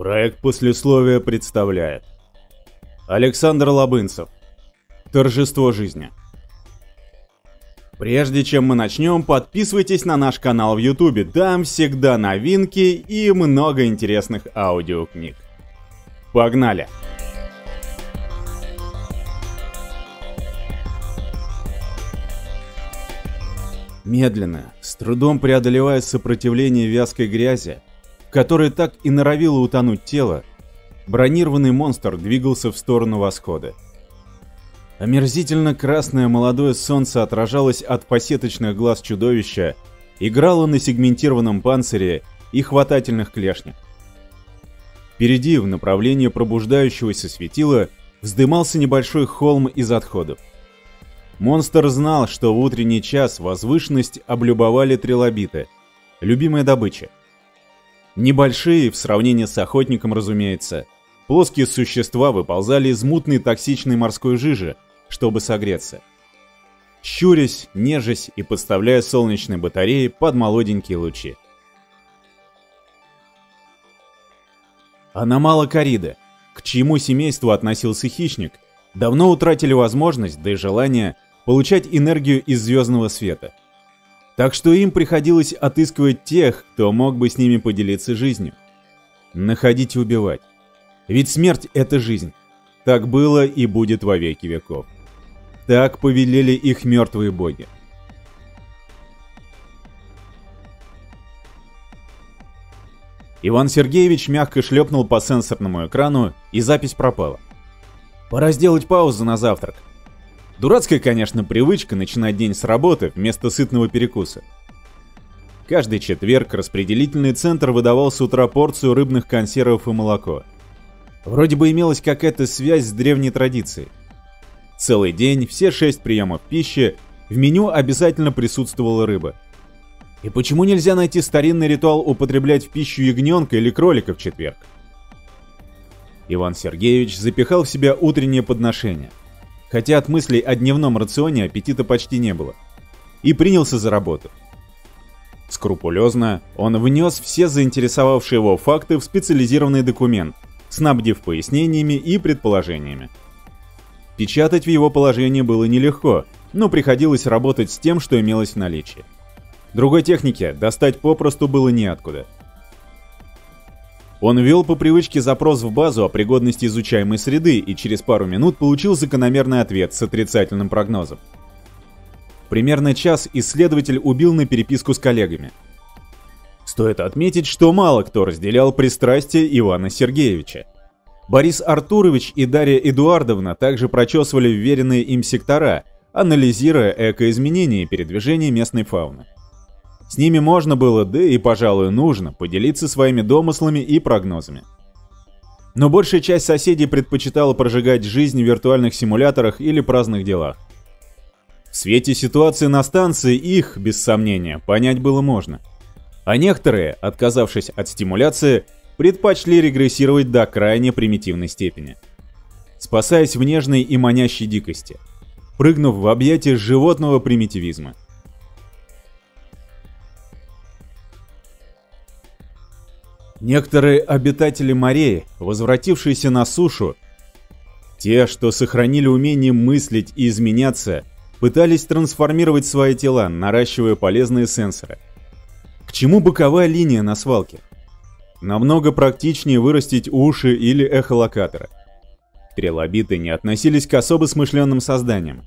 Проект послесловия представляет Александр Лобынцев Торжество жизни Прежде чем мы начнем, подписывайтесь на наш канал в Ютубе, там всегда новинки и много интересных аудиокниг. Погнали! Медленно, с трудом преодолевая сопротивление вязкой грязи, в так и норовило утонуть тело, бронированный монстр двигался в сторону восхода. Омерзительно красное молодое солнце отражалось от посеточных глаз чудовища, играло на сегментированном панцире и хватательных клешнях. Впереди, в направлении пробуждающегося светила, вздымался небольшой холм из отходов. Монстр знал, что в утренний час возвышенность облюбовали трилобиты, любимая добыча. Небольшие, в сравнении с охотником, разумеется, плоские существа выползали из мутной токсичной морской жижи, чтобы согреться. Щурясь, нежась и подставляя солнечные батареи под молоденькие лучи. Аномала Корида, к чьему семейству относился хищник, давно утратили возможность, да и желание, получать энергию из звездного света. Так что им приходилось отыскивать тех, кто мог бы с ними поделиться жизнью. Находить и убивать. Ведь смерть — это жизнь. Так было и будет во веки веков. Так повелели их мертвые боги. Иван Сергеевич мягко шлепнул по сенсорному экрану, и запись пропала. Пора сделать паузу на завтрак. Дурацкая, конечно, привычка начинать день с работы вместо сытного перекуса. Каждый четверг распределительный центр выдавал с утра порцию рыбных консервов и молоко. Вроде бы имелась какая-то связь с древней традицией. Целый день, все шесть приемов пищи, в меню обязательно присутствовала рыба. И почему нельзя найти старинный ритуал употреблять в пищу ягненка или кролика в четверг? Иван Сергеевич запихал в себя утреннее подношение хотя от мыслей о дневном рационе аппетита почти не было. И принялся за работу. Скрупулезно он внес все заинтересовавшие его факты в специализированный документ, снабдив пояснениями и предположениями. Печатать в его положении было нелегко, но приходилось работать с тем, что имелось в наличии. Другой техники достать попросту было неоткуда – он ввел по привычке запрос в базу о пригодности изучаемой среды и через пару минут получил закономерный ответ с отрицательным прогнозом. Примерно час исследователь убил на переписку с коллегами. Стоит отметить, что мало кто разделял пристрастие Ивана Сергеевича. Борис Артурович и Дарья Эдуардовна также прочесывали вверенные им сектора, анализируя экоизменения и передвижение местной фауны. С ними можно было, да и, пожалуй, нужно, поделиться своими домыслами и прогнозами. Но большая часть соседей предпочитала прожигать жизнь в виртуальных симуляторах или праздных делах. В свете ситуации на станции их, без сомнения, понять было можно. А некоторые, отказавшись от стимуляции, предпочли регрессировать до крайне примитивной степени. Спасаясь в нежной и манящей дикости, прыгнув в объятия животного примитивизма – Некоторые обитатели морей, возвратившиеся на сушу, те, что сохранили умение мыслить и изменяться, пытались трансформировать свои тела, наращивая полезные сенсоры. К чему боковая линия на свалке? Намного практичнее вырастить уши или эхолокаторы. Трилобиты не относились к особо смышленным созданиям,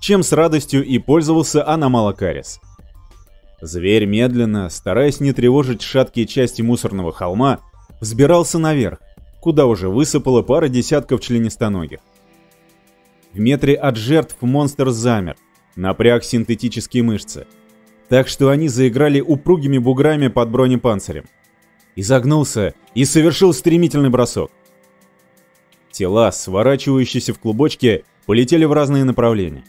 чем с радостью и пользовался Аномалакарис. Зверь медленно, стараясь не тревожить шаткие части мусорного холма, взбирался наверх, куда уже высыпала пара десятков членистоногих. В метре от жертв монстр замер, напряг синтетические мышцы, так что они заиграли упругими буграми под бронепанцирем. Изогнулся и совершил стремительный бросок. Тела, сворачивающиеся в клубочки, полетели в разные направления.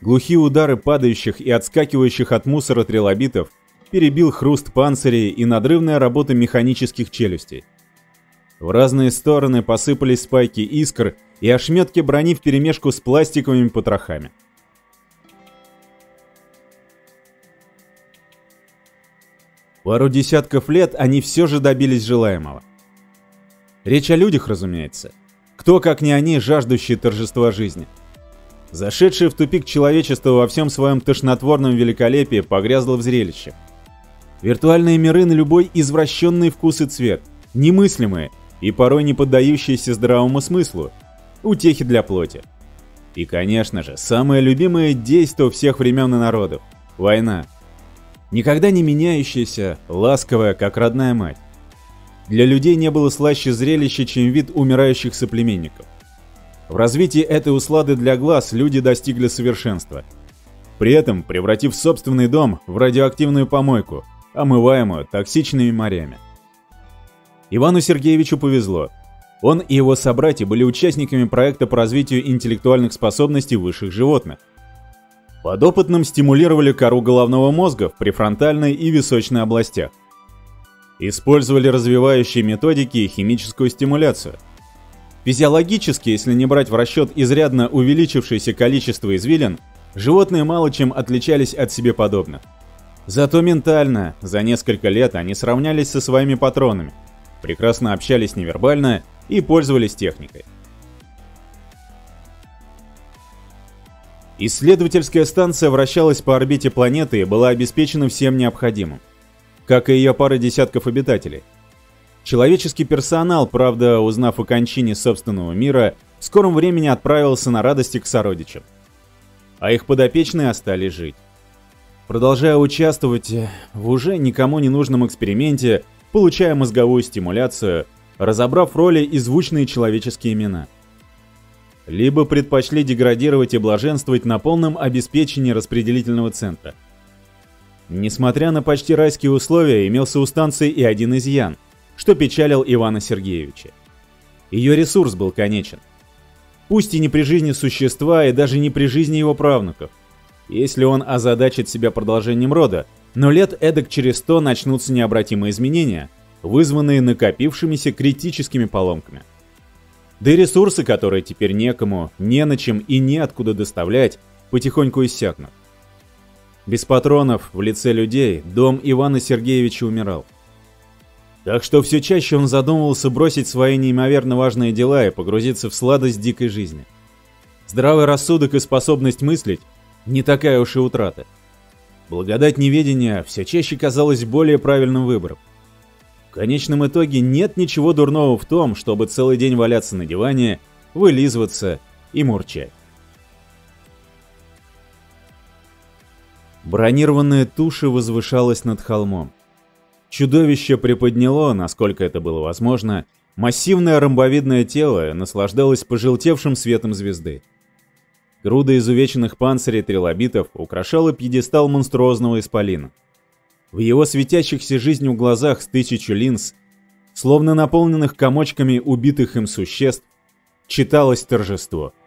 Глухие удары падающих и отскакивающих от мусора трилобитов перебил хруст панцирей и надрывная работа механических челюстей. В разные стороны посыпались спайки искр и ошметки брони вперемешку с пластиковыми потрохами. Пару десятков лет они все же добились желаемого. Речь о людях, разумеется. Кто, как не они, жаждущие торжества жизни. Зашедшее в тупик человечество во всем своем тошнотворном великолепии погрязло в зрелище. Виртуальные миры на любой извращенный вкус и цвет, немыслимые и порой не поддающиеся здравому смыслу, утехи для плоти. И, конечно же, самое любимое действие всех времен и народов – война. Никогда не меняющаяся, ласковая, как родная мать. Для людей не было слаще зрелища, чем вид умирающих соплеменников. В развитии этой услады для глаз люди достигли совершенства. При этом превратив собственный дом в радиоактивную помойку, омываемую токсичными морями. Ивану Сергеевичу повезло. Он и его собратья были участниками проекта по развитию интеллектуальных способностей высших животных. Подопытным стимулировали кору головного мозга в префронтальной и височной областях. Использовали развивающие методики и химическую стимуляцию. Физиологически, если не брать в расчет изрядно увеличившееся количество извилин, животные мало чем отличались от себе подобных. Зато ментально, за несколько лет они сравнялись со своими патронами, прекрасно общались невербально и пользовались техникой. Исследовательская станция вращалась по орбите планеты и была обеспечена всем необходимым, как и ее пара десятков обитателей. Человеческий персонал, правда, узнав о кончине собственного мира, в скором времени отправился на радости к сородичам. А их подопечные остались жить. Продолжая участвовать в уже никому не нужном эксперименте, получая мозговую стимуляцию, разобрав роли и звучные человеческие имена – либо предпочли деградировать и блаженствовать на полном обеспечении распределительного центра. Несмотря на почти райские условия, имелся у станции и один изъян, что печалил Ивана Сергеевича. Ее ресурс был конечен. Пусть и не при жизни существа, и даже не при жизни его правнуков. Если он озадачит себя продолжением рода, но лет эдак через сто начнутся необратимые изменения, вызванные накопившимися критическими поломками. Да и ресурсы, которые теперь некому, не на чем и неоткуда доставлять, потихоньку иссякнут. Без патронов в лице людей дом Ивана Сергеевича умирал. Так что все чаще он задумывался бросить свои неимоверно важные дела и погрузиться в сладость дикой жизни. Здравый рассудок и способность мыслить – не такая уж и утрата. Благодать неведения все чаще казалась более правильным выбором конечном итоге нет ничего дурного в том, чтобы целый день валяться на диване, вылизываться и мурчать. Бронированная туша возвышалась над холмом. Чудовище приподняло, насколько это было возможно, массивное ромбовидное тело наслаждалось пожелтевшим светом звезды. Груда изувеченных панцирей трилобитов украшала пьедестал монструозного исполина. В его светящихся жизнью глазах с тысячу линз, словно наполненных комочками убитых им существ, читалось торжество –